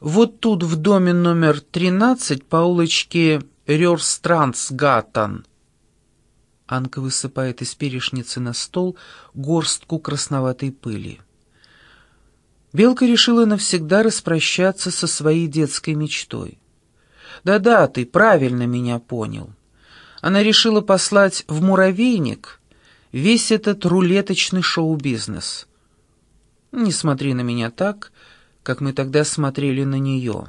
Вот тут в доме номер 13 по улочке Рёрстрансгатан. Анка высыпает из перешницы на стол горстку красноватой пыли. Белка решила навсегда распрощаться со своей детской мечтой. Да-да, ты правильно меня понял. Она решила послать в муравейник весь этот рулеточный шоу-бизнес. Не смотри на меня так, как мы тогда смотрели на нее.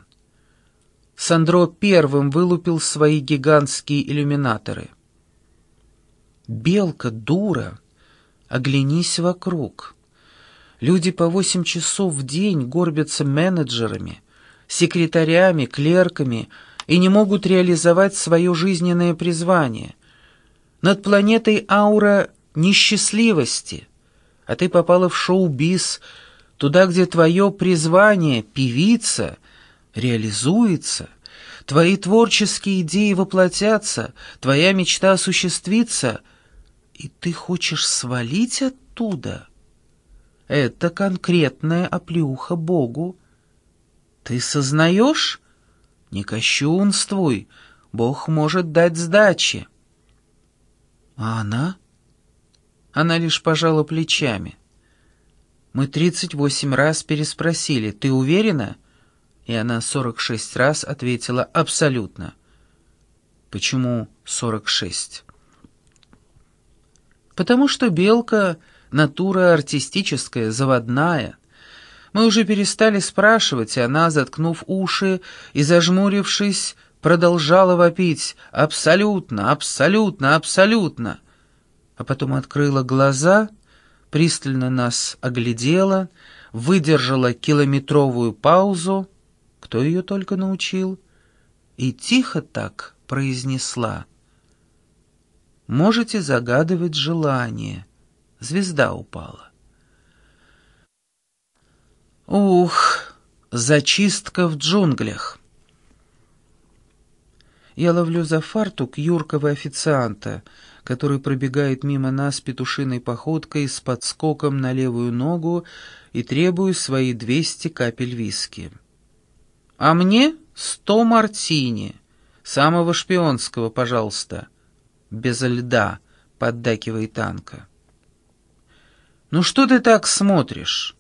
Сандро первым вылупил свои гигантские иллюминаторы. «Белка, дура! Оглянись вокруг!» Люди по восемь часов в день горбятся менеджерами, секретарями, клерками и не могут реализовать свое жизненное призвание. Над планетой аура несчастливости, а ты попала в шоу-биз, туда, где твое призвание, певица, реализуется, твои творческие идеи воплотятся, твоя мечта осуществится, и ты хочешь свалить оттуда. Это конкретная оплеуха Богу. Ты сознаешь? Не кощунствуй, Бог может дать сдачи. А она? Она лишь пожала плечами. Мы тридцать восемь раз переспросили, ты уверена? И она сорок шесть раз ответила абсолютно. Почему сорок шесть? Потому что белка — натура артистическая, заводная. Мы уже перестали спрашивать, и она, заткнув уши и зажмурившись, продолжала вопить «Абсолютно! Абсолютно! Абсолютно!» А потом открыла глаза — пристально нас оглядела, выдержала километровую паузу, кто ее только научил, и тихо так произнесла. «Можете загадывать желание. Звезда упала». Ух, зачистка в джунглях. Я ловлю за фартук юркого официанта — который пробегает мимо нас петушиной походкой с подскоком на левую ногу и требую свои двести капель виски. «А мне сто мартини, самого шпионского, пожалуйста». «Без льда», — поддакивает Анка. «Ну что ты так смотришь?»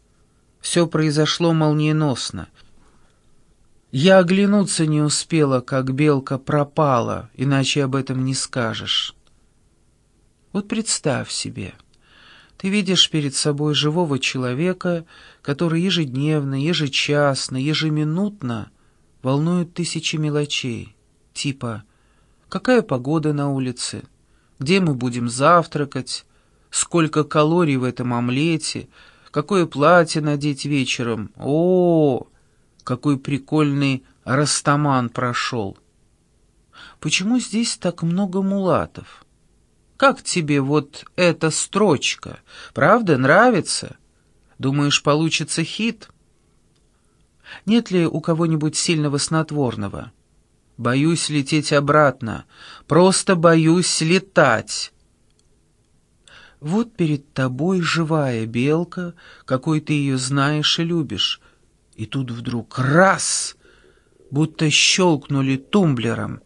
Все произошло молниеносно. Я оглянуться не успела, как белка пропала, иначе об этом не скажешь. Вот представь себе, ты видишь перед собой живого человека, который ежедневно, ежечасно, ежеминутно волнует тысячи мелочей, типа «Какая погода на улице?», «Где мы будем завтракать?», «Сколько калорий в этом омлете?», «Какое платье надеть вечером?», «О, какой прикольный растаман прошел!» Почему здесь так много мулатов? Как тебе вот эта строчка? Правда, нравится? Думаешь, получится хит? Нет ли у кого-нибудь сильного снотворного? Боюсь лететь обратно. Просто боюсь летать. Вот перед тобой живая белка, какой ты ее знаешь и любишь. И тут вдруг раз, будто щелкнули тумблером.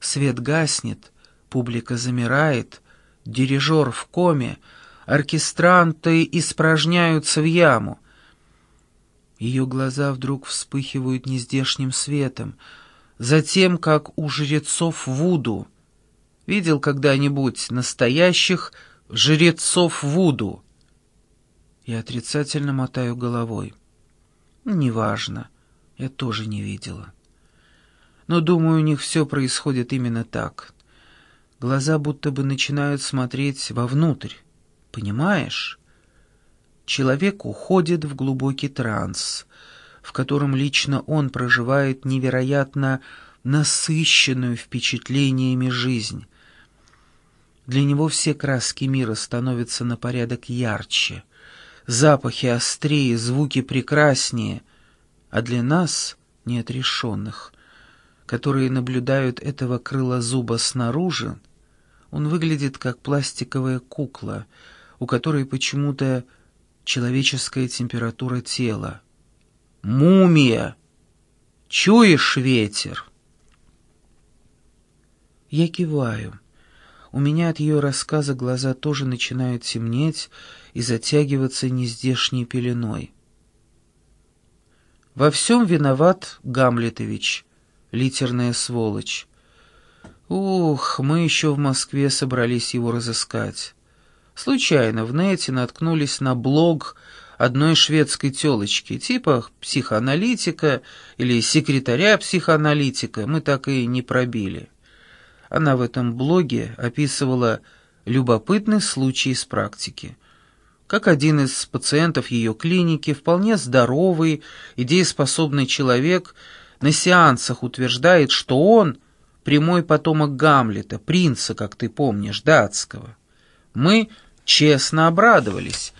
Свет гаснет, публика замирает — Дирижер в коме, оркестранты испражняются в яму. Ее глаза вдруг вспыхивают нездешним светом, затем, как у жрецов Вуду. Видел когда-нибудь настоящих жрецов Вуду? Я отрицательно мотаю головой. Неважно, я тоже не видела. Но, думаю, у них все происходит именно так. Глаза будто бы начинают смотреть вовнутрь. Понимаешь? Человек уходит в глубокий транс, в котором лично он проживает невероятно насыщенную впечатлениями жизнь. Для него все краски мира становятся на порядок ярче, запахи острее, звуки прекраснее, а для нас, неотрешенных, которые наблюдают этого крыла зуба снаружи, он выглядит как пластиковая кукла, у которой почему-то человеческая температура тела. Мумия! Чуешь ветер?» Я киваю. У меня от ее рассказа глаза тоже начинают темнеть и затягиваться нездешней пеленой. Во всем виноват Гамлетович, литерная сволочь. Ух, мы еще в Москве собрались его разыскать. Случайно в нете наткнулись на блог одной шведской тёлочки, типа психоаналитика или секретаря психоаналитика, мы так и не пробили. Она в этом блоге описывала любопытный случай из практики. Как один из пациентов ее клиники, вполне здоровый и дееспособный человек, на сеансах утверждает, что он – прямой потомок Гамлета, принца, как ты помнишь, датского. Мы честно обрадовались.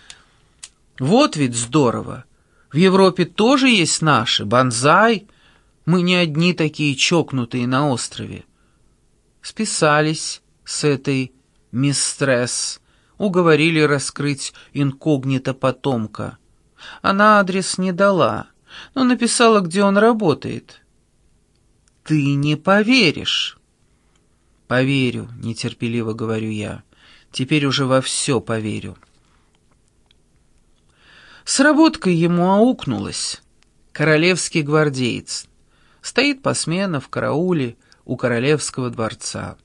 Вот ведь здорово! В Европе тоже есть наши, банзай. Мы не одни такие чокнутые на острове списались с этой мистресс, уговорили раскрыть инкогнито потомка. Она адрес не дала, но написала, где он работает. «Ты не поверишь!» «Поверю», — нетерпеливо говорю я. «Теперь уже во все поверю». Сработка ему аукнулась. Королевский гвардеец. Стоит посменно в карауле, у Королевского дворца.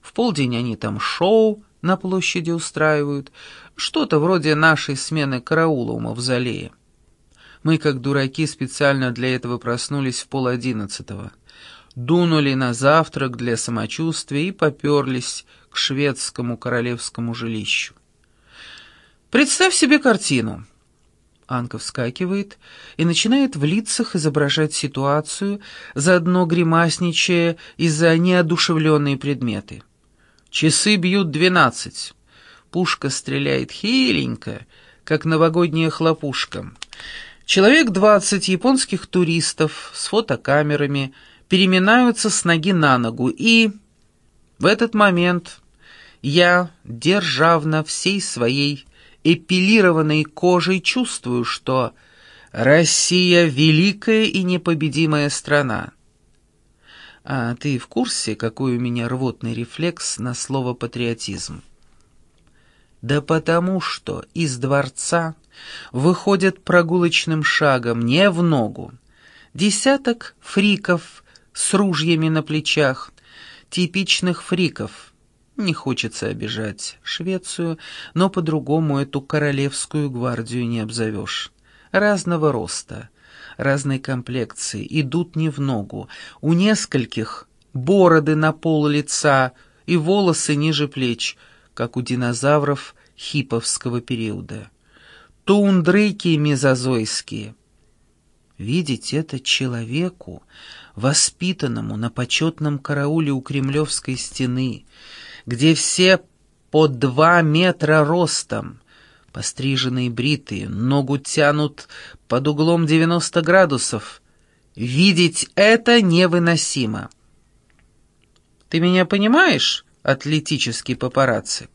В полдень они там шоу на площади устраивают, что-то вроде нашей смены караула у мавзолея. Мы, как дураки, специально для этого проснулись в пол одиннадцатого, дунули на завтрак для самочувствия и поперлись к шведскому королевскому жилищу. Представь себе картину — Анка вскакивает и начинает в лицах изображать ситуацию, заодно гримасничая из-за неодушевленные предметы. Часы бьют двенадцать. Пушка стреляет хиленько, как новогодняя хлопушка. Человек двадцать японских туристов с фотокамерами переминаются с ноги на ногу, и в этот момент я, державно всей своей эпилированной кожей чувствую, что Россия — великая и непобедимая страна. А ты в курсе, какой у меня рвотный рефлекс на слово «патриотизм»? Да потому что из дворца выходят прогулочным шагом не в ногу. Десяток фриков с ружьями на плечах, типичных фриков — не хочется обижать Швецию, но по-другому эту королевскую гвардию не обзовешь. Разного роста, разной комплекции, идут не в ногу. У нескольких бороды на пол лица и волосы ниже плеч, как у динозавров хиповского периода. Тундрыки мезозойские. Видеть это человеку, воспитанному на почетном карауле у Кремлевской стены, где все по два метра ростом, постриженные бритые, ногу тянут под углом 90 градусов. Видеть это невыносимо. Ты меня понимаешь, атлетический папарацци?